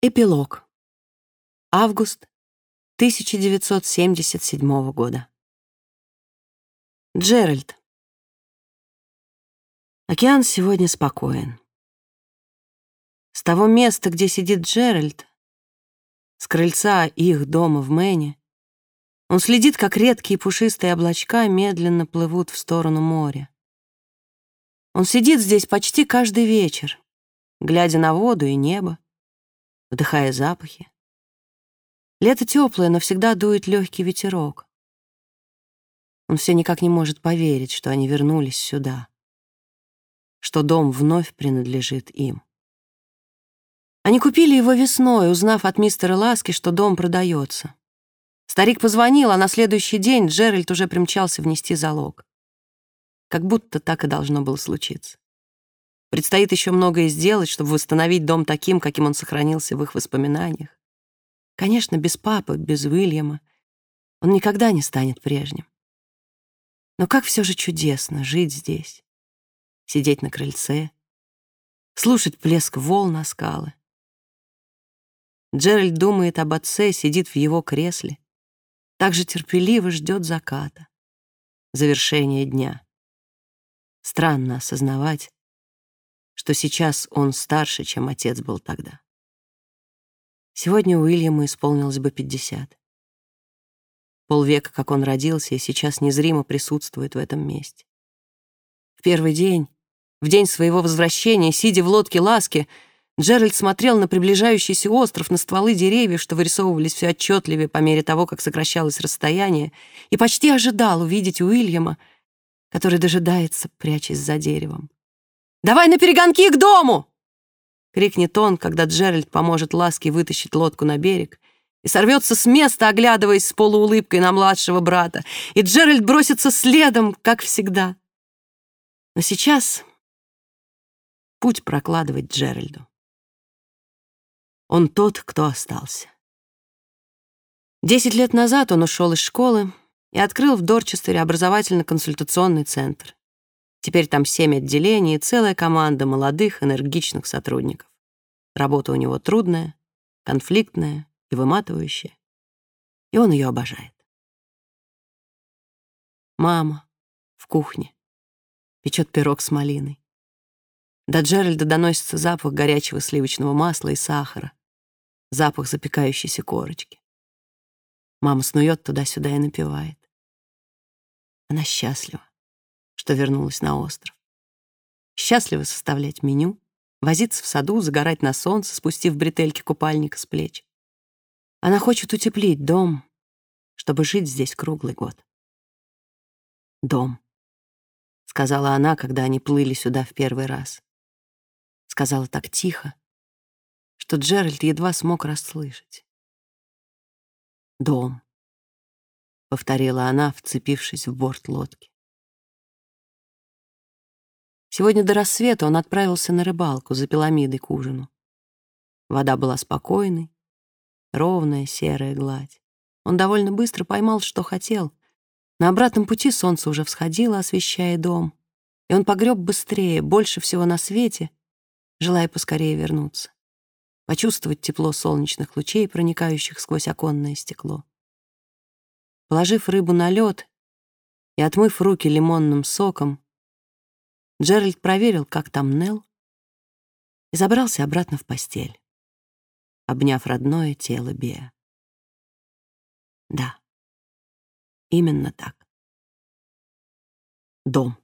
Эпилог. Август 1977 года. Джеральд. Океан сегодня спокоен. С того места, где сидит Джеральд, с крыльца их дома в Мэне, он следит, как редкие пушистые облачка медленно плывут в сторону моря. Он сидит здесь почти каждый вечер, глядя на воду и небо, вдыхая запахи. Лето теплое, но всегда дует легкий ветерок. Он все никак не может поверить, что они вернулись сюда, что дом вновь принадлежит им. Они купили его весной, узнав от мистера Ласки, что дом продается. Старик позвонил, а на следующий день Джеральд уже примчался внести залог. Как будто так и должно было случиться. Предстоит еще многое сделать, чтобы восстановить дом таким, каким он сохранился в их воспоминаниях. Конечно, без папы, без Уильяма он никогда не станет прежним. Но как все же чудесно жить здесь, сидеть на крыльце, слушать плеск волн на скалы. Джеральд думает об отце, сидит в его кресле, так же терпеливо ждет заката, завершения дня. Странно осознавать, что сейчас он старше, чем отец был тогда. Сегодня Уильяму исполнилось бы 50. Полвека, как он родился, и сейчас незримо присутствует в этом месте. В первый день, в день своего возвращения, сидя в лодке Ласки, Джеральд смотрел на приближающийся остров, на стволы деревьев, что вырисовывались все отчетливее по мере того, как сокращалось расстояние, и почти ожидал увидеть Уильяма, который дожидается, прячась за деревом. «Давай на перегонки к дому!» Крикнет он, когда Джеральд поможет Ласке вытащить лодку на берег и сорвется с места, оглядываясь с полуулыбкой на младшего брата, и Джеральд бросится следом, как всегда. Но сейчас путь прокладывать Джеральду. Он тот, кто остался. Десять лет назад он ушел из школы и открыл в Дорчестере образовательно-консультационный центр. Теперь там семь отделений и целая команда молодых, энергичных сотрудников. Работа у него трудная, конфликтная и выматывающая. И он ее обожает. Мама в кухне печет пирог с малиной. До Джеральда доносится запах горячего сливочного масла и сахара, запах запекающейся корочки. Мама снует туда-сюда и напевает. Она счастлива что вернулась на остров. Счастливо составлять меню, возиться в саду, загорать на солнце, спустив бретельки купальника с плеч. Она хочет утеплить дом, чтобы жить здесь круглый год. «Дом», — сказала она, когда они плыли сюда в первый раз. Сказала так тихо, что Джеральд едва смог расслышать. «Дом», — повторила она, вцепившись в борт лодки. Сегодня до рассвета он отправился на рыбалку за пиламидой к ужину. Вода была спокойной, ровная серая гладь. Он довольно быстро поймал, что хотел. На обратном пути солнце уже всходило, освещая дом, и он погреб быстрее, больше всего на свете, желая поскорее вернуться, почувствовать тепло солнечных лучей, проникающих сквозь оконное стекло. Положив рыбу на лед и отмыв руки лимонным соком, Джеральд проверил, как там Нелл, и забрался обратно в постель, обняв родное тело Беа. Да, именно так. Дом.